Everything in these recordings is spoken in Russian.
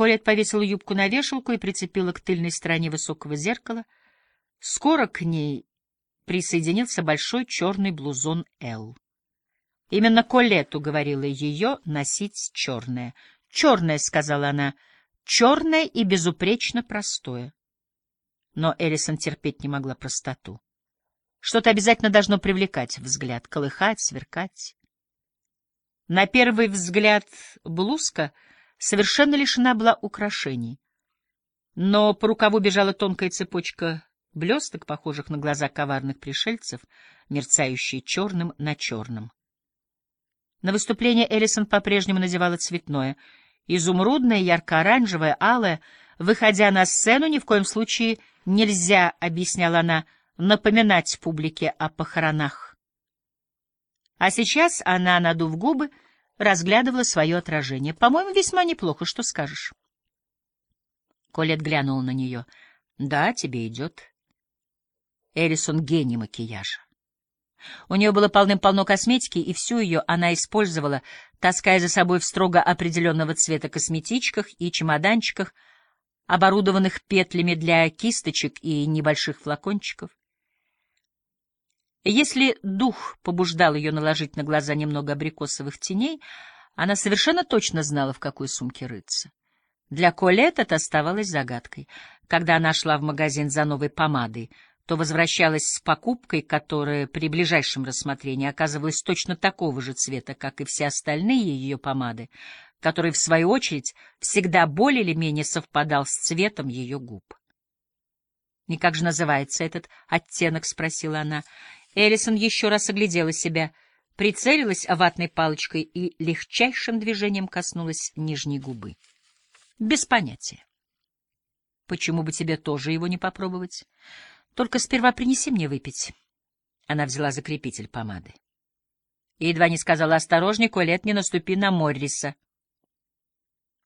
Колет повесила юбку на вешалку и прицепила к тыльной стороне высокого зеркала. Скоро к ней присоединился большой черный блузон Эл. Именно Колет уговорила ее носить черное. «Черное», — сказала она, — «черное и безупречно простое». Но Элисон терпеть не могла простоту. Что-то обязательно должно привлекать взгляд, колыхать, сверкать. На первый взгляд блузка совершенно лишена была украшений. Но по рукаву бежала тонкая цепочка блесток, похожих на глаза коварных пришельцев, мерцающие черным на черном. На выступление Эллисон по-прежнему надевала цветное — изумрудное, ярко-оранжевое, алое. Выходя на сцену, ни в коем случае нельзя, — объясняла она, — напоминать публике о похоронах. А сейчас она, надув губы, разглядывала свое отражение. «По-моему, весьма неплохо, что скажешь?» Колет глянул на нее. «Да, тебе идет». Эрисон — гений макияжа. У нее было полным-полно косметики, и всю ее она использовала, таская за собой в строго определенного цвета косметичках и чемоданчиках, оборудованных петлями для кисточек и небольших флакончиков. Если дух побуждал ее наложить на глаза немного абрикосовых теней, она совершенно точно знала, в какой сумке рыться. Для Колет это оставалось загадкой. Когда она шла в магазин за новой помадой, то возвращалась с покупкой, которая при ближайшем рассмотрении оказывалась точно такого же цвета, как и все остальные ее помады, который, в свою очередь, всегда более или менее совпадал с цветом ее губ. «И как же называется этот оттенок?» — спросила она. Эллисон еще раз оглядела себя, прицелилась ватной палочкой и легчайшим движением коснулась нижней губы. Без понятия. Почему бы тебе тоже его не попробовать? Только сперва принеси мне выпить. Она взяла закрепитель помады. Едва не сказала осторожней, Колет, не наступи на Морриса.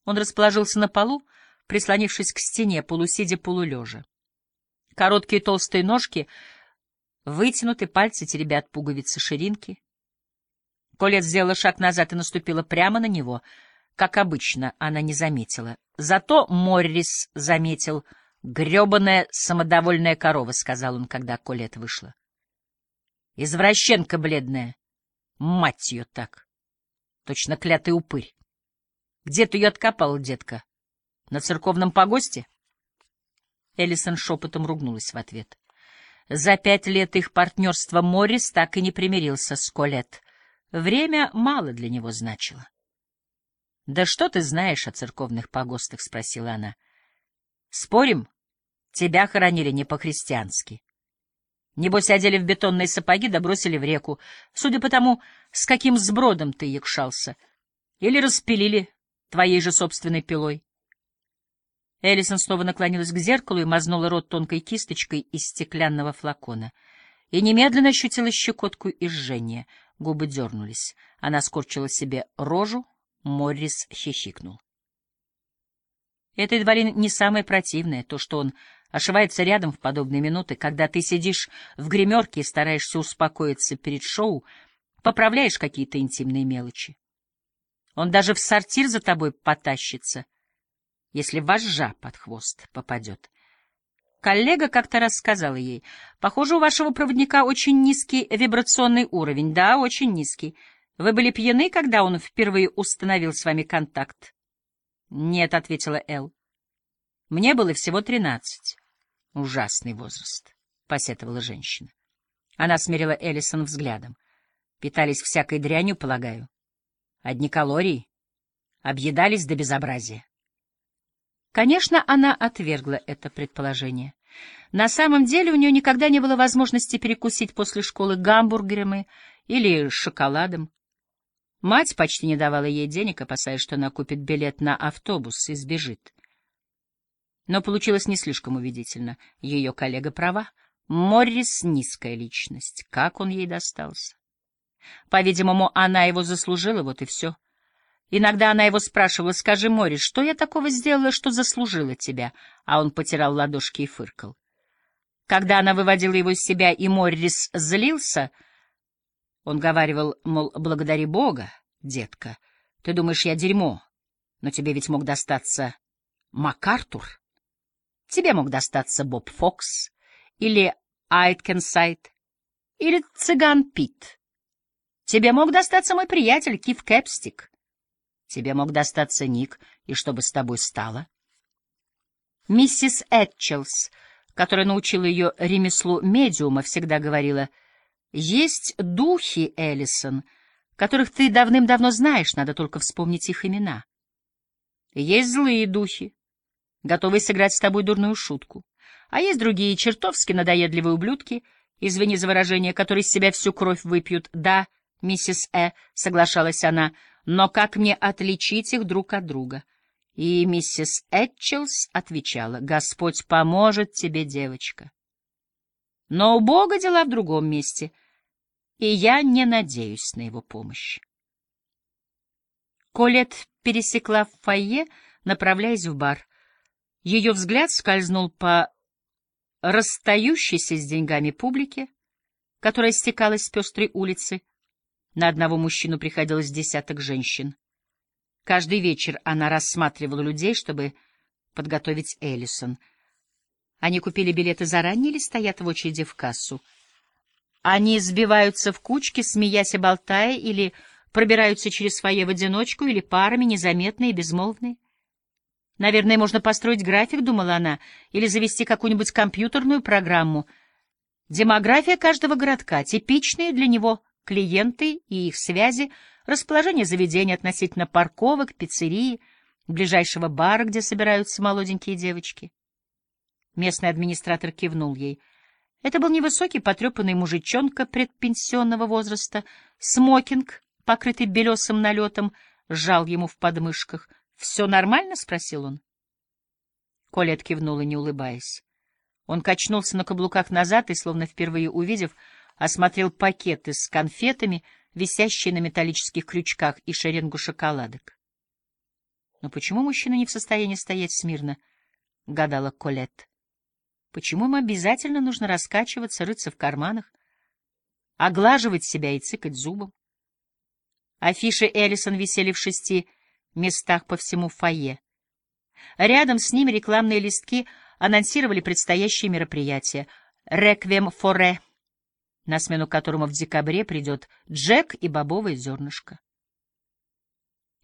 Он расположился на полу, прислонившись к стене, полусидя полулежа. Короткие толстые ножки — Вытянуты пальцы теребят пуговицы ширинки. Колет сделала шаг назад и наступила прямо на него. Как обычно, она не заметила. Зато Моррис заметил. «Гребаная самодовольная корова», — сказал он, когда Колет вышла. «Извращенка бледная. Мать ее так. Точно клятый упырь. Где ты ее откопала, детка? На церковном погосте?» Эллисон шепотом ругнулась в ответ. За пять лет их партнерства Моррис так и не примирился с Колет. Время мало для него значило. — Да что ты знаешь о церковных погостах? — спросила она. — Спорим, тебя хоронили не по-христиански. Небось, одели в бетонные сапоги да бросили в реку, судя по тому, с каким сбродом ты якшался. Или распилили твоей же собственной пилой. Эллисон снова наклонилась к зеркалу и мазнула рот тонкой кисточкой из стеклянного флакона. И немедленно ощутила щекотку и жжение. Губы дернулись. Она скорчила себе рожу, Моррис хихикнул. Это едва ли не самое противное, то, что он ошивается рядом в подобные минуты, когда ты сидишь в гримерке и стараешься успокоиться перед шоу, поправляешь какие-то интимные мелочи. Он даже в сортир за тобой потащится — если вожжа под хвост попадет. Коллега как-то рассказала ей, похоже, у вашего проводника очень низкий вибрационный уровень. Да, очень низкий. Вы были пьяны, когда он впервые установил с вами контакт? Нет, — ответила Эл. Мне было всего тринадцать. Ужасный возраст, — посетовала женщина. Она смирила Эллисон взглядом. Питались всякой дрянью, полагаю. Одни калории. Объедались до безобразия. Конечно, она отвергла это предположение. На самом деле у нее никогда не было возможности перекусить после школы гамбургерами или шоколадом. Мать почти не давала ей денег, опасаясь, что она купит билет на автобус и сбежит. Но получилось не слишком убедительно. Ее коллега права. Моррис — низкая личность. Как он ей достался? По-видимому, она его заслужила, вот и все. Иногда она его спрашивала, «Скажи, Морис, что я такого сделала, что заслужила тебя?» А он потирал ладошки и фыркал. Когда она выводила его из себя, и Моррис злился, он говаривал, мол, «Благодари Бога, детка. Ты думаешь, я дерьмо, но тебе ведь мог достаться МакАртур. Тебе мог достаться Боб Фокс или Айткенсайд или цыган Пит. Тебе мог достаться мой приятель Киф Кэпстик. Тебе мог достаться Ник, и что бы с тобой стало? Миссис Этчелс, которая научила ее ремеслу медиума, всегда говорила, «Есть духи, Эллисон, которых ты давным-давно знаешь, надо только вспомнить их имена. Есть злые духи, готовые сыграть с тобой дурную шутку, а есть другие чертовски надоедливые ублюдки, извини за выражение, которые из себя всю кровь выпьют. Да, миссис Э, соглашалась она, но как мне отличить их друг от друга? И миссис Этчелс отвечала, «Господь поможет тебе, девочка». Но у Бога дела в другом месте, и я не надеюсь на его помощь. Колет пересекла фойе, направляясь в бар. Ее взгляд скользнул по расстающейся с деньгами публике, которая стекалась с пестрой улицы. На одного мужчину приходилось десяток женщин. Каждый вечер она рассматривала людей, чтобы подготовить Эллисон. Они купили билеты заранее или стоят в очереди в кассу? Они сбиваются в кучки, смеясь и болтая, или пробираются через фойе в одиночку, или парами, незаметные безмолвные. Наверное, можно построить график, думала она, или завести какую-нибудь компьютерную программу. Демография каждого городка, типичные для него клиенты и их связи, расположение заведения относительно парковок, пиццерии, ближайшего бара, где собираются молоденькие девочки. Местный администратор кивнул ей. Это был невысокий, потрепанный мужичонка предпенсионного возраста, смокинг, покрытый белесым налетом, сжал ему в подмышках. — Все нормально? — спросил он. Колет кивнула, не улыбаясь. Он качнулся на каблуках назад и, словно впервые увидев, осмотрел пакеты с конфетами, висящие на металлических крючках, и шеренгу шоколадок. «Но почему мужчина не в состоянии стоять смирно?» — гадала Колет. «Почему ему обязательно нужно раскачиваться, рыться в карманах, оглаживать себя и цыкать зубом?» Афиши Эллисон висели в шести местах по всему фойе. Рядом с ними рекламные листки анонсировали предстоящие мероприятия. «Реквием форе», на смену которому в декабре придет Джек и бобовое зернышко.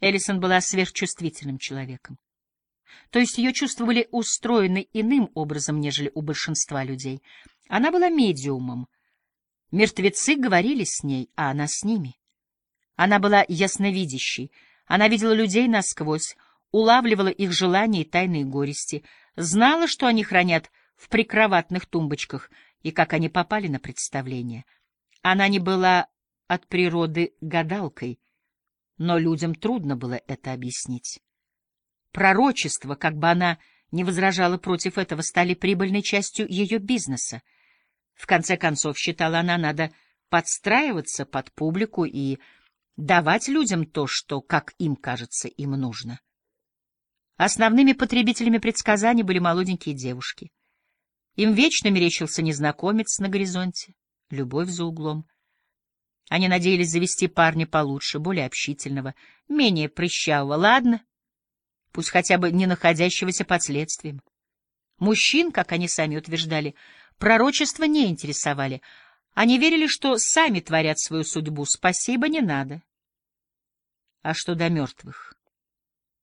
Эллисон была сверхчувствительным человеком. То есть ее чувства были устроены иным образом, нежели у большинства людей. Она была медиумом. Мертвецы говорили с ней, а она с ними. Она была ясновидящей. Она видела людей насквозь, улавливала их желания и тайные горести, знала, что они хранят в прикроватных тумбочках — и как они попали на представление. Она не была от природы гадалкой, но людям трудно было это объяснить. Пророчества, как бы она не возражала против этого, стали прибыльной частью ее бизнеса. В конце концов, считала она, надо подстраиваться под публику и давать людям то, что, как им кажется, им нужно. Основными потребителями предсказаний были молоденькие девушки. Им вечно мерещился незнакомец на горизонте, любовь за углом. Они надеялись завести парня получше, более общительного, менее прыщавого, ладно, пусть хотя бы не находящегося под следствием. Мужчин, как они сами утверждали, пророчества не интересовали. Они верили, что сами творят свою судьбу, спасибо не надо. А что до мертвых,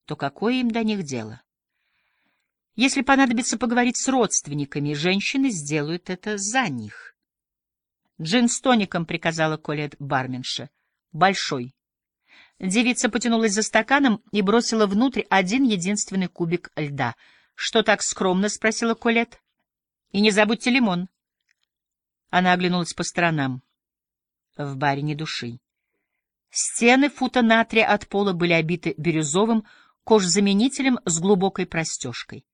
то какое им до них дело? Если понадобится поговорить с родственниками, женщины сделают это за них. «Джин с тоником», — приказала Колет барменша. «Большой». Девица потянулась за стаканом и бросила внутрь один единственный кубик льда. «Что так скромно?» — спросила Колет. «И не забудьте лимон». Она оглянулась по сторонам. В баре ни души. Стены фута натрия от пола были обиты бирюзовым кожзаменителем с глубокой простежкой.